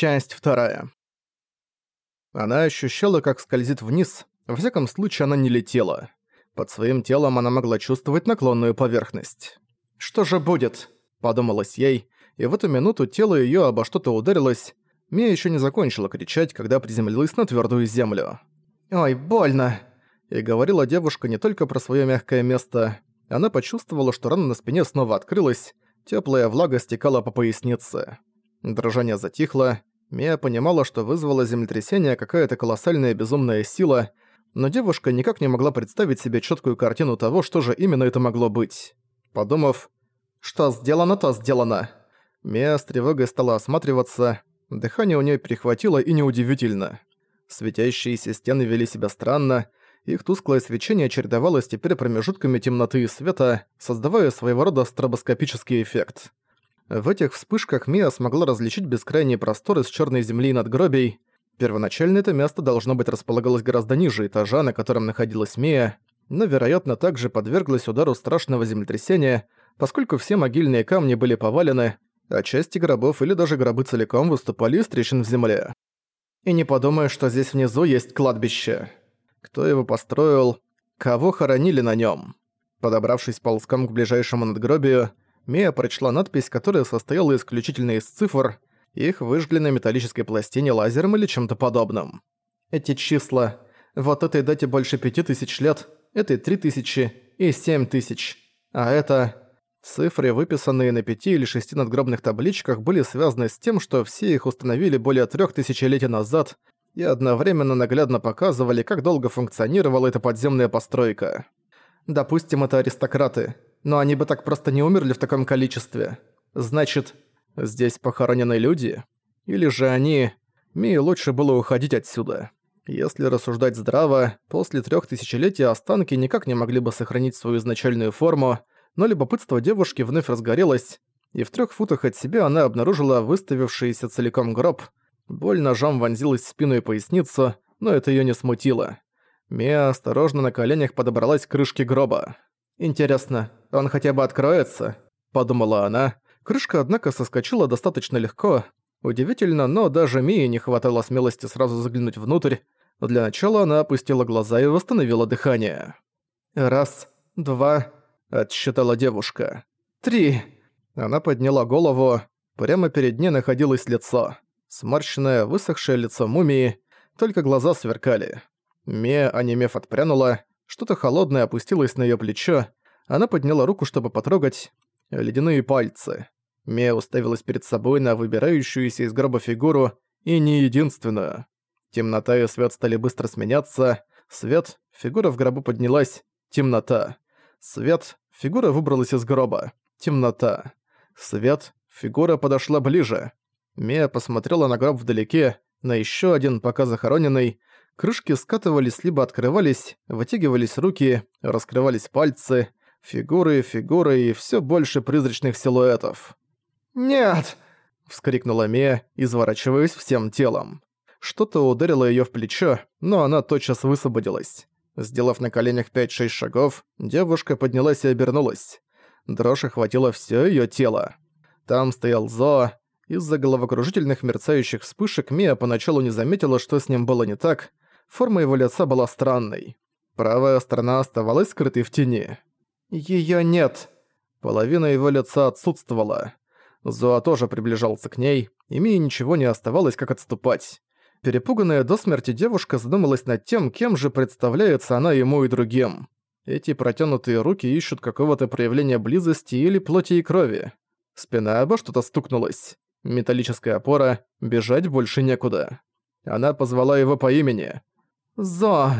Часть вторая. Она ощущала, как скользит вниз, во всяком случае она не летела. Под своим телом она могла чувствовать наклонную поверхность. «Что же будет?» – подумалось ей, и в эту минуту тело её обо что-то ударилось. Мия ещё не закончила кричать, когда приземлилась на твёрдую землю. «Ой, больно!» И говорила девушка не только про своё мягкое место. Она почувствовала, что рана на спине снова открылась, тёплая влага стекала по пояснице. Дрожание затихло. Мия понимала, что вызвало землетрясение какая-то колоссальная безумная сила, но девушка никак не могла представить себе четкую картину того, что же именно это могло быть. Подумав, что сделано, то сделано. Мия с тревогой стала осматриваться, дыхание у нее перехватило и неудивительно. Светящиеся стены вели себя странно, их тусклое свечение чередовалось теперь промежутками темноты и света, создавая своего рода стробоскопический эффект. В этих вспышках Мия смогла различить бескрайние просторы с черной земли и надгробий. Первоначально это место должно быть располагалось гораздо ниже этажа, на котором находилась Мия, но, вероятно, также подверглась удару страшного землетрясения, поскольку все могильные камни были повалены, а части гробов или даже гробы целиком выступали из трещин в земле. И не подумаю, что здесь внизу есть кладбище. Кто его построил? Кого хоронили на нем? Подобравшись ползком к ближайшему надгробию, Мия прочла надпись, которая состояла исключительно из цифр, их выжгли на металлической пластине лазером или чем-то подобным. Эти числа. Вот этой дате больше пяти тысяч лет, этой три тысячи и семь тысяч. А это... Цифры, выписанные на пяти или шести надгробных табличках, были связаны с тем, что все их установили более трех тысячелетий назад и одновременно наглядно показывали, как долго функционировала эта подземная постройка. Допустим, это аристократы – но они бы так просто не умерли в таком количестве. Значит, здесь похоронены люди? Или же они... Мии лучше было уходить отсюда. Если рассуждать здраво, после трех тысячелетий останки никак не могли бы сохранить свою изначальную форму, но любопытство девушки вновь разгорелось, и в трех футах от себя она обнаружила выставившийся целиком гроб. Боль ножом вонзилась в спину и поясницу, но это ее не смутило. Мия осторожно на коленях подобралась к крышке гроба. «Интересно, он хотя бы откроется?» – подумала она. Крышка, однако, соскочила достаточно легко. Удивительно, но даже Мии не хватало смелости сразу заглянуть внутрь. Для начала она опустила глаза и восстановила дыхание. «Раз, два...» – отсчитала девушка. «Три...» Она подняла голову. Прямо перед ней находилось лицо. Сморщенное, высохшее лицо мумии, только глаза сверкали. Мия, онемев, отпрянула. Что-то холодное опустилось на её плечо, она подняла руку, чтобы потрогать ледяные пальцы. Мия уставилась перед собой на выбирающуюся из гроба фигуру, и не единственную. Темнота и свет стали быстро сменяться. Свет, фигура в гробу поднялась. Темнота. Свет, фигура выбралась из гроба. Темнота. Свет, фигура подошла ближе. Мия посмотрела на гроб вдалеке, на еще один, пока захороненный. Крышки скатывались либо открывались, вытягивались руки, раскрывались пальцы. Фигуры, фигуры и все больше призрачных силуэтов. «Нет!» — вскрикнула Мия, изворачиваясь всем телом. Что-то ударило ее в плечо, но она тотчас высвободилась. Сделав на коленях 5-6 шагов, девушка поднялась и обернулась. Дрожь охватила все ее тело. Там стоял Зо. Из-за головокружительных мерцающих вспышек Мия поначалу не заметила, что с ним было не так. Форма его лица была странной. Правая сторона оставалась скрытой в тени. Её нет. Половина его лица отсутствовала. Зоа тоже приближался к ней, и Мии ничего не оставалось, как отступать. Перепуганная до смерти девушка задумалась над тем, кем же представляется она ему и другим. Эти протянутые руки ищут какого-то проявления близости или плоти и крови. Спина обо что-то стукнулась. Металлическая опора, бежать больше некуда. Она позвала его по имени. «Зо!»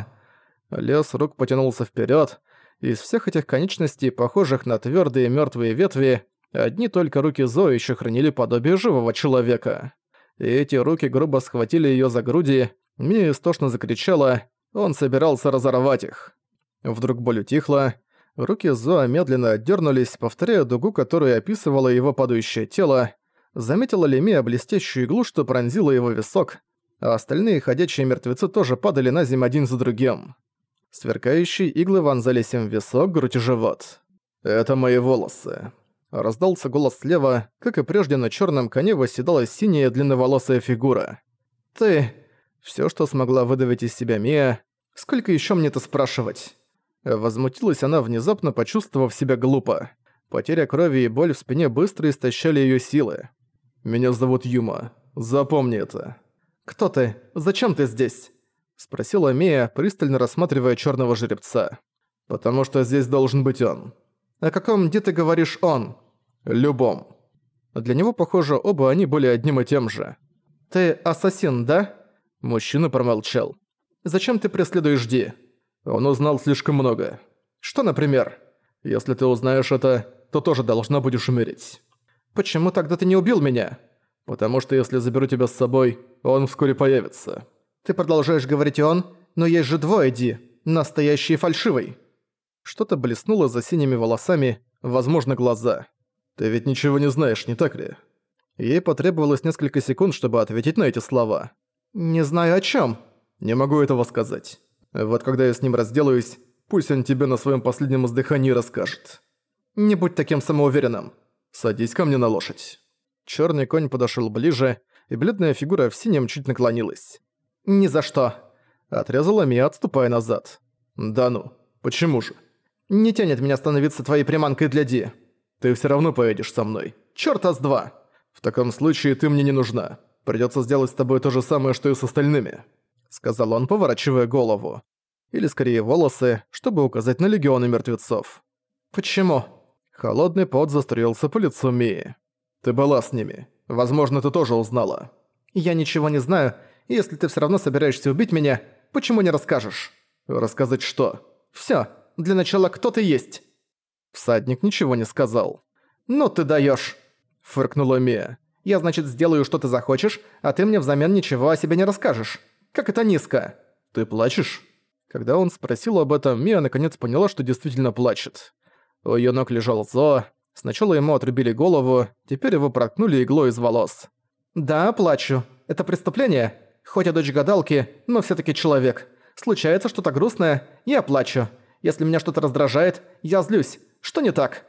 Лес рук потянулся вперед, из всех этих конечностей, похожих на твердые мертвые ветви, одни только руки Зои еще хранили подобие живого человека. И эти руки грубо схватили ее за груди, Мия истошно закричала, он собирался разорвать их. Вдруг боль утихла, руки Зоа медленно отдернулись, повторяя дугу, которую описывало его падающее тело. Заметила ли Мия блестящую иглу, что пронзила его висок, а остальные ходячие мертвецы тоже падали на землю один за другим. Сверкающие иглы вонзались им в висок, грудь и живот. «Это мои волосы». Раздался голос слева, как и прежде на черном коне восседала синяя длинноволосая фигура. «Ты...» Все, что смогла выдавить из себя Мия. «Сколько еще мне это спрашивать?» Возмутилась она, внезапно почувствовав себя глупо. Потеря крови и боль в спине быстро истощали ее силы. «Меня зовут Юма. Запомни это». «Кто ты? Зачем ты здесь?» Спросила Мия, пристально рассматривая черного жеребца. «Потому что здесь должен быть он». «О каком где ты говоришь он?» «Любом». Для него, похоже, оба они были одним и тем же. «Ты ассасин, да?» Мужчина промолчал. «Зачем ты преследуешь Ди?» Он узнал слишком много. «Что, например?» «Если ты узнаешь это, то тоже должна будешь умереть». «Почему тогда ты не убил меня?» «Потому что если заберу тебя с собой, он вскоре появится». «Ты продолжаешь говорить «он», но есть же двое Ди, настоящий и фальшивый». Что-то блеснуло за синими волосами, возможно, глаза. «Ты ведь ничего не знаешь, не так ли?» Ей потребовалось несколько секунд, чтобы ответить на эти слова. «Не знаю о чем. «Не могу этого сказать. Вот когда я с ним разделаюсь, пусть он тебе на своем последнем издыхании расскажет». «Не будь таким самоуверенным. Садись ко мне на лошадь». Черный конь подошел ближе, и бледная фигура в синем чуть наклонилась. «Ни за что!» Отрезала Мия, отступая назад. «Да ну, почему же?» «Не тянет меня становиться твоей приманкой для Ди. Ты все равно поедешь со мной. Чёрта с два!» «В таком случае ты мне не нужна. Придётся сделать с тобой то же самое, что и с остальными», — сказал он, поворачивая голову. Или скорее волосы, чтобы указать на легионы мертвецов. «Почему?» Холодный пот заструился по лицу Мии. «Ты была с ними. Возможно, ты тоже узнала». «Я ничего не знаю, если ты всё равно собираешься убить меня, почему не расскажешь?» «Рассказать что?» «Всё. Для начала, кто ты есть?» Всадник ничего не сказал. «Ну ты даёшь!» – фыркнула Мия. «Я, значит, сделаю, что ты захочешь, а ты мне взамен ничего о себе не расскажешь. Как это низко!» «Ты плачешь?» Когда он спросил об этом, Мия наконец поняла, что действительно плачет. У её ног лежал Зо. Сначала ему отрубили голову, теперь его проткнули иглой из волос. «Да, плачу. Это преступление. Хоть я дочь гадалки, но всё-таки человек. Случается что-то грустное, я плачу. Если меня что-то раздражает, я злюсь. Что не так?»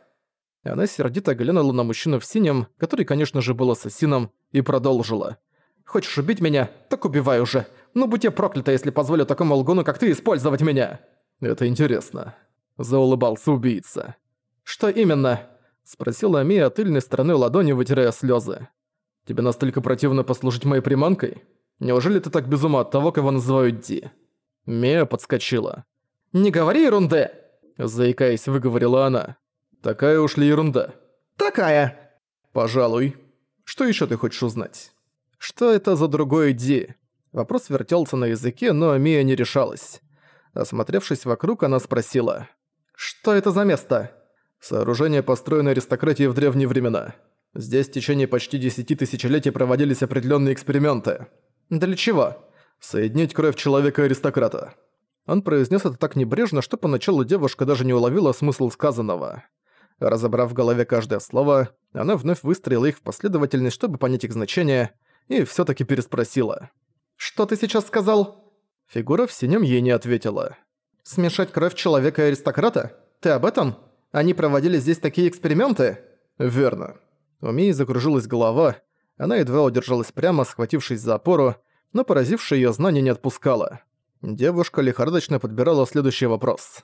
Она сердито глянула на мужчину в синем, который, конечно же, был ассасином, и продолжила. «Хочешь убить меня? Так убивай уже. Ну будь я проклята, если позволю такому лгуну, как ты, использовать меня!» «Это интересно», — заулыбался убийца. «Что именно?» — спросила Мия тыльной стороны ладони, вытирая слезы. «Тебе настолько противно послужить моей приманкой? Неужели ты так без ума от того, кого называют Ди?» Мия подскочила. «Не говори ерунды!» Заикаясь, выговорила она. «Такая уж ли ерунда?» «Такая!» «Пожалуй. Что еще ты хочешь узнать?» «Что это за другой Ди?» Вопрос вертелся на языке, но Мия не решалась. Осмотревшись вокруг, она спросила. «Что это за место?» «Сооружение, построенное аристократией в древние времена. Здесь в течение почти десяти тысячелетий проводились определенные эксперименты. Для чего?» «Соединить кровь человека-аристократа». Он произнес это так небрежно, что поначалу девушка даже не уловила смысл сказанного. Разобрав в голове каждое слово, она вновь выстроила их в последовательность, чтобы понять их значение, и все таки переспросила. «Что ты сейчас сказал?» Фигура в синем ей не ответила. «Смешать кровь человека и аристократа? Ты об этом? Они проводили здесь такие эксперименты?» «Верно». У Мии закружилась голова, она едва удержалась прямо, схватившись за опору, но поразившее её знание не отпускало. Девушка лихорадочно подбирала следующий вопрос.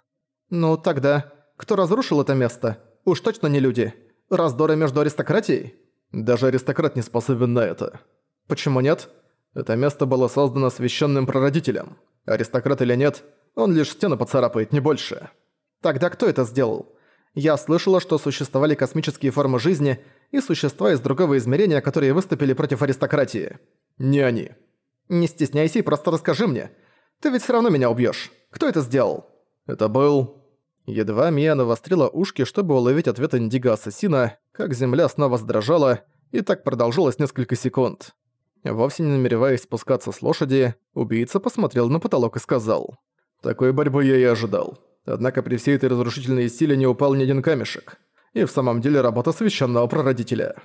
«Ну тогда, кто разрушил это место? Уж точно не люди. Раздоры между аристократией? Даже аристократ не способен на это. Почему нет? Это место было создано священным прародителем. Аристократ или нет, он лишь стену поцарапает, не больше. Тогда кто это сделал? Я слышала, что существовали космические формы жизни и существа из другого измерения, которые выступили против аристократии. Не они. Не стесняйся и просто расскажи мне. Ты ведь все равно меня убьешь. Кто это сделал? Это был... Едва Мия навострила ушки, чтобы уловить ответ Индиго-ассасина, как земля снова сдрожала, и так продолжилось несколько секунд. Вовсе не намереваясь спускаться с лошади, убийца посмотрел на потолок и сказал. «Такой борьбы я и ожидал. Однако при всей этой разрушительной силе не упал ни один камешек. И в самом деле работа священного прародителя».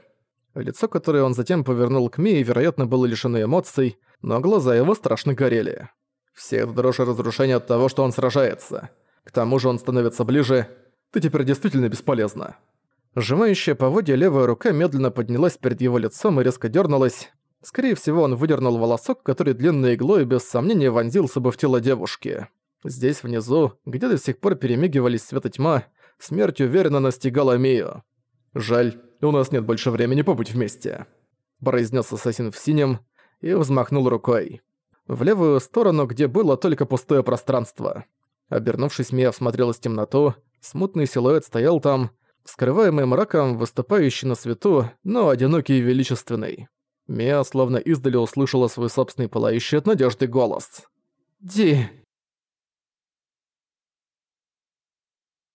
Лицо, которое он затем повернул к Мии, вероятно, было лишено эмоций, но глаза его страшно горели. Все это дрожь и разрушение от того, что он сражается. К тому же он становится ближе. Ты теперь действительно бесполезна. Сжимающая поводья левая рука медленно поднялась перед его лицом и резко дернулась. Скорее всего, он выдернул волосок, который длинной иглой без сомнения вонзился бы в тело девушки. Здесь внизу, где до сих пор перемигивались свет и тьма, смерть уверенно настигала Мию. «Жаль, у нас нет больше времени побыть вместе», – произнес ассасин в синем и взмахнул рукой. В левую сторону, где было только пустое пространство. Обернувшись, Мия всмотрелась в темноту, смутный силуэт стоял там, скрываемый мраком, выступающий на свету, но одинокий и величественный. Мия словно издали услышала свой собственный пылающий от надежды голос. «Ди!»